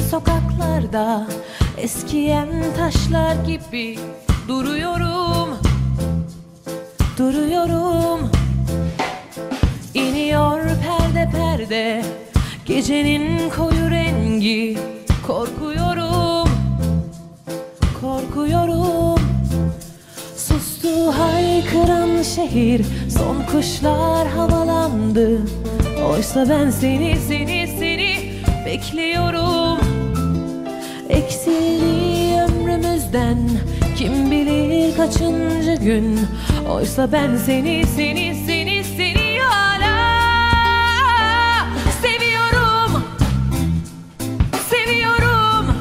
sokaklarda eskiyen taşlar gibi duruyorum. Duruyorum. İniyor perde perde Gecenin koyu rengi. Korkuyorum. Korkuyorum. Sustu haykıran şehir Son kuşlar havalandı. Oysa ben seni seni seni bekliyorum Eksildi ömrümüzden Kim bilir kaçıncı gün? Oysa ben seni seni seni seni hala Seviyorum. Seviyorum.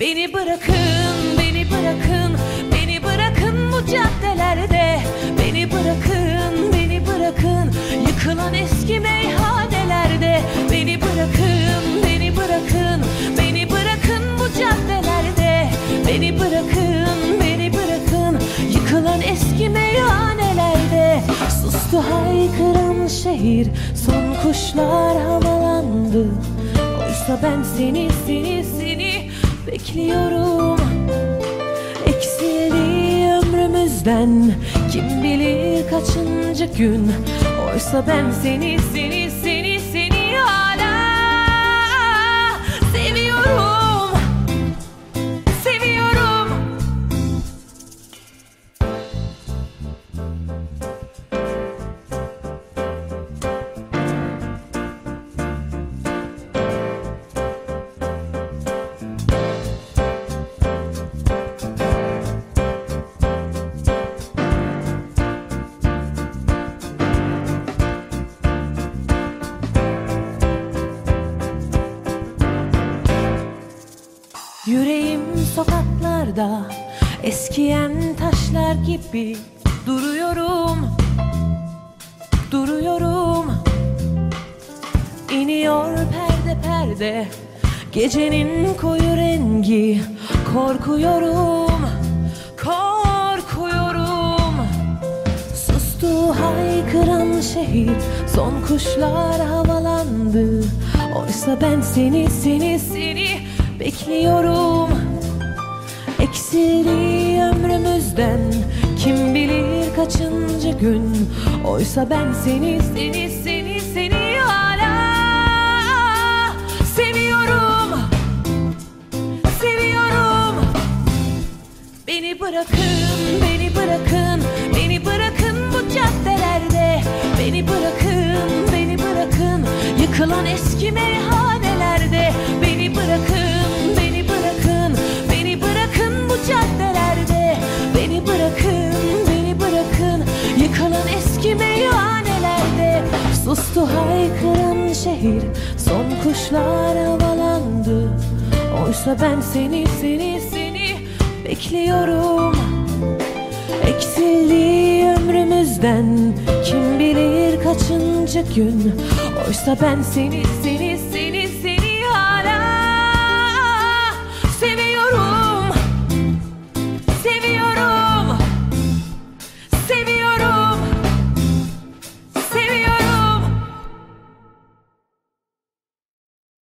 Beni bırakın, beni bırakın, beni bırakın bu caddelerde. Beni bırakın, Beni bırakın, beni bırakın, yıkılan eski meyhanelerde. Sustu haykıran şehir, son kuşlar havalandı. Oysa ben seni, seni, seni bekliyorum Eksildi ömrümüzden kim bilir kaçıncı gün Oysa ben seni, seni, seni, Yüreğim sokaklarda eskiyen taşlar gibi duruyorum Duruyorum. İniyor perde perde Gecenin koyu rengi Korkuyorum Korkuyorum. Sustu haykıran şehir Son kuşlar havalandı. Oysa ben seni seni seni bekliyorum. Eksildi ömrümüzden Kim bilir kaçıncı gün? Oysa ben seni seni seni seni hala Seviyorum. Seviyorum. Beni bırakın, beni bırakın, beni bırakın bu caddelerde. Beni bırakın, beni bırakın, yıkılan eski meyhanelerde. Beni bırakın, caddelerde. Beni bırakın, beni bırakın, yıkılan eski meyhanelerde. Sustu haykıran şehir, son kuşlar havalandı. Oysa ben seni, seni, seni bekliyorum Eksildi ömrümüzden kim bilir kaçıncı gün Oysa ben seni, seni,